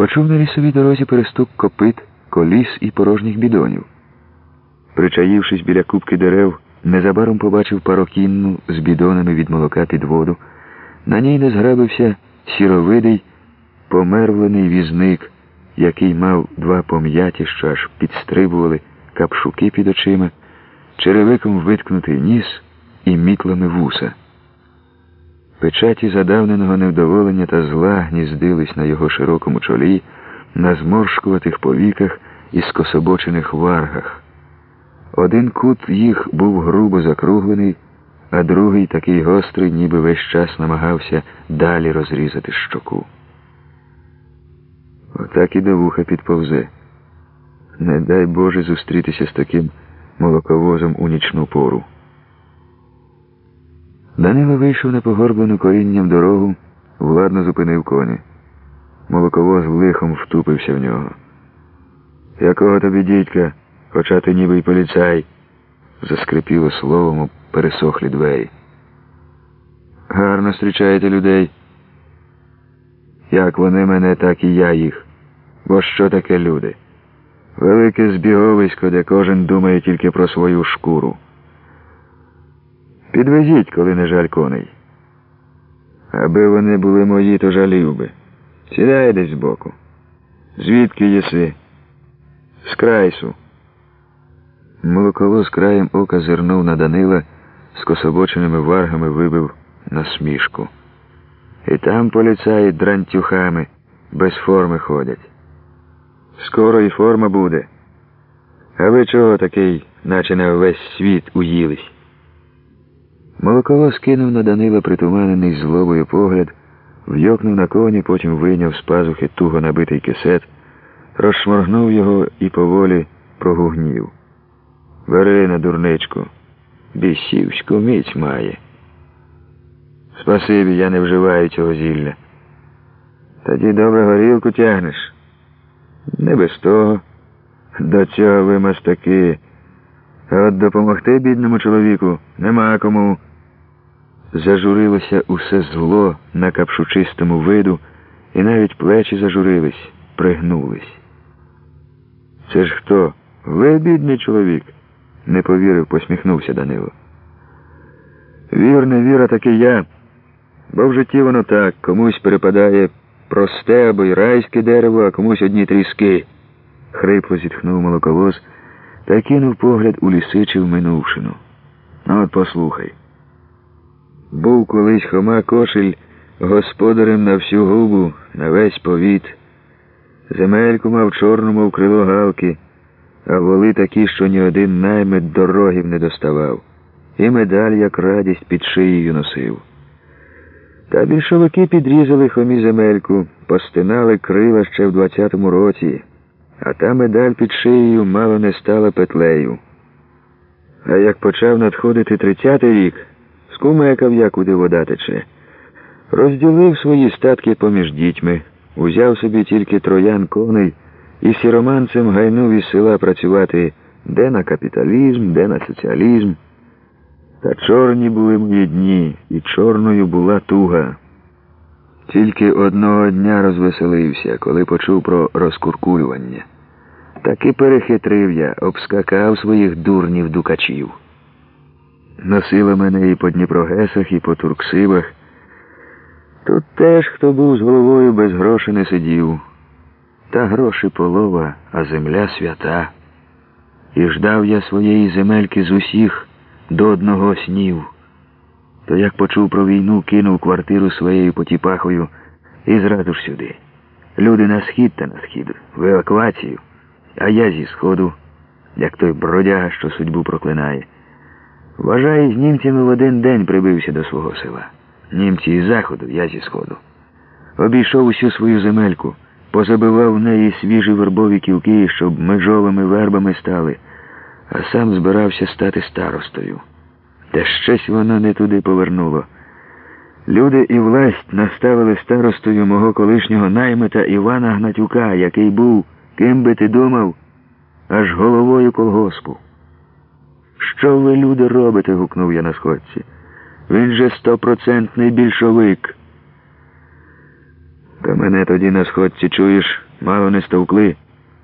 Почув на лісовій дорозі перестук копит, коліс і порожніх бідонів. Причаївшись біля кубки дерев, незабаром побачив парокінну з бідонами від молока під воду. На ній не зграбився сіровидий, помервлений візник, який мав два пом'яті, що аж підстрибували капшуки під очима, черевиком виткнутий ніс і мітлами вуса. Печаті задавненого невдоволення та зла гніздились на його широкому чолі, на зморшкуватих повіках і скособочених варгах. Один кут їх був грубо закруглений, а другий такий гострий, ніби весь час намагався далі розрізати щоку. Отак і до вуха підповзе. Не дай Боже зустрітися з таким молоковозом у нічну пору. Данило вийшов на погорблену корінням дорогу, владно зупинив коні. Молоковоз лихом втупився в нього. Якого тобі дідька, хоча ти ніби й поліцай, заскрипіло словом об пересохлі двері. Гарно зустрічаєте людей. Як вони мене, так і я їх. Бо що таке люди? Велике збіговисько, де кожен думає тільки про свою шкуру. Підвезіть, коли не жаль коней. Аби вони були мої, то жалів би. Сідай десь збоку. Звідки єси? З крайсу. Молоковоз краєм ока зирнув на Данила, з кособоченими варгами вибив насмішку. І там поліцаї дрантюхами без форми ходять. Скоро і форма буде. А ви чого такий, наче на весь світ уїлись? Молоково скинув на Данила притуманений злобою погляд, вйокнув на коні, потім вийняв з пазухи туго набитий кисет, розшморгнув його і поволі прогугнів. Бери на дурничку, бісівську міць має. Спасибі, я не вживаю цього зілля. Тоді добре горілку тягнеш. Не без того. До цього ви мастаки. От допомогти бідному чоловіку нема кому. Зажурилося усе зло на капшучистому виду, і навіть плечі зажурились, пригнулись. Це ж хто? Ви, бідний чоловік? не повірив, посміхнувся Данило. Вір, не віра, таки я. Бо в житті воно так, комусь перепадає просте або й райське дерево, а комусь одні тріски. Хрипло зітхнув молоковоз та кинув погляд у лісичів минувшину. Ну от послухай. Був колись Хома Кошель господарем на всю губу, на весь повіт. Земельку мав чорну, мов крило галки, а воли такі, що ні один наймит дорогів не доставав, і медаль, як радість, під шиєю носив. Та більшовики підрізали хомі земельку, постинали крила ще в 20-му році, а та медаль під шиєю мало не стала петлею. А як почав надходити 30-й рік, скумекав, як куди вода тече, розділив свої статки поміж дітьми, узяв собі тільки троян коней і сіроманцем гайнув із села працювати де на капіталізм, де на соціалізм. Та чорні були мої дні, і чорною була туга. Тільки одного дня розвеселився, коли почув про розкуркулювання. Таки перехитрив я, обскакав своїх дурнів дукачів. Носило мене і по Дніпрогесах, і по Турксибах. Тут теж, хто був з головою без грошей не сидів. Та гроші полова, а земля свята. І ждав я своєї земельки з усіх до одного снів. То як почув про війну, кинув квартиру своєю потіпахою і зразу ж сюди. Люди на схід та на схід, в евакуацію, а я зі сходу, як той бродяга, що судьбу проклинає. Вважаю, з німцями в один день прибився до свого села. Німці із заходу, я зі сходу. Обійшов усю свою земельку, позабивав в неї свіжі вербові кілки, щоб межовими вербами стали а сам збирався стати старостою. Та щось воно не туди повернуло. Люди і власть наставили старостою мого колишнього наймита Івана Гнатюка, який був, ким би ти думав, аж головою колгоспу. Що ви, люди, робите? гукнув я на сходці. Він же стопроцентний більшовик. Та мене тоді на сходці, чуєш, Мало не стовкли.